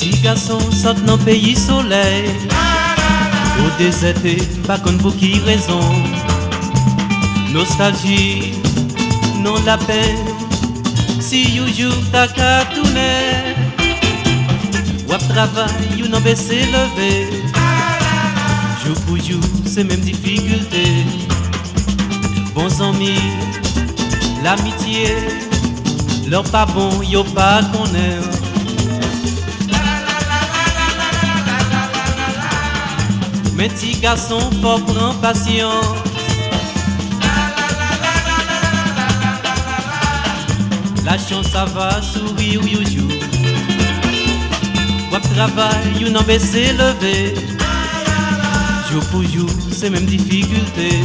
petit garçon saute dans pays soleil. Au déserté, pas comme pour qui raison. Nostalgie, non la peine Si you joue ta tourner. Wap travail, you n'en baissé levé Jour pour jour, c'est même difficulté. Bons amis, l'amitié. Leur pas bon, yo pas qu'on Mes petits garçons, faut prendre patience. La chance, ça va sourire, you you. Wap travail, you n'en baisser levé. Jour pour jour, c'est même difficulté.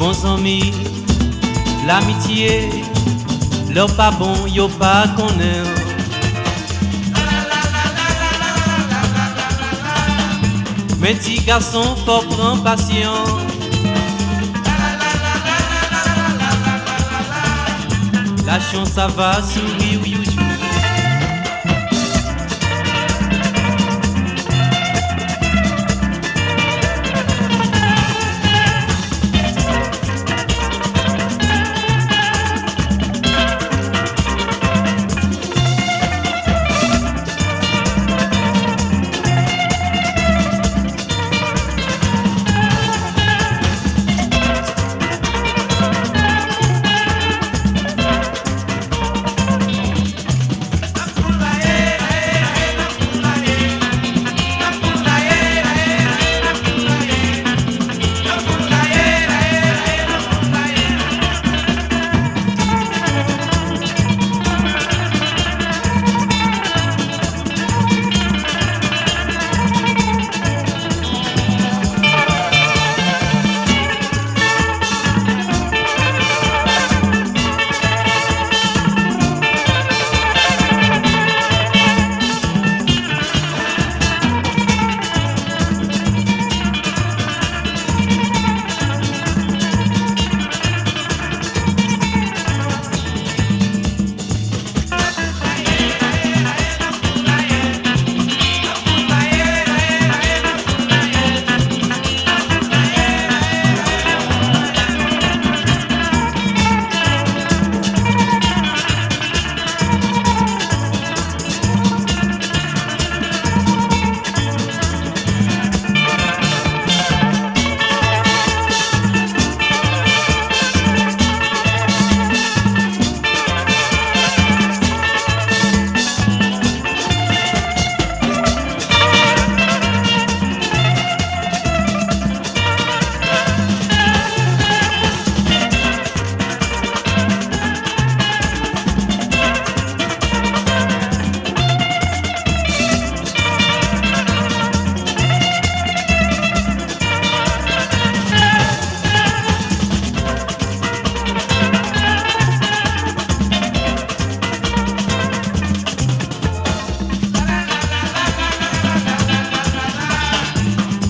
Bons amis, l'amitié, leur pas bon, yo pas qu'on Mes petits garçons, faut prendre patience. La chance, ça va sourire, oui,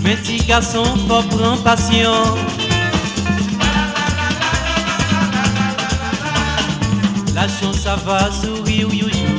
petits garçons, faut prendre patience. La chance, ça va sourire, you, you.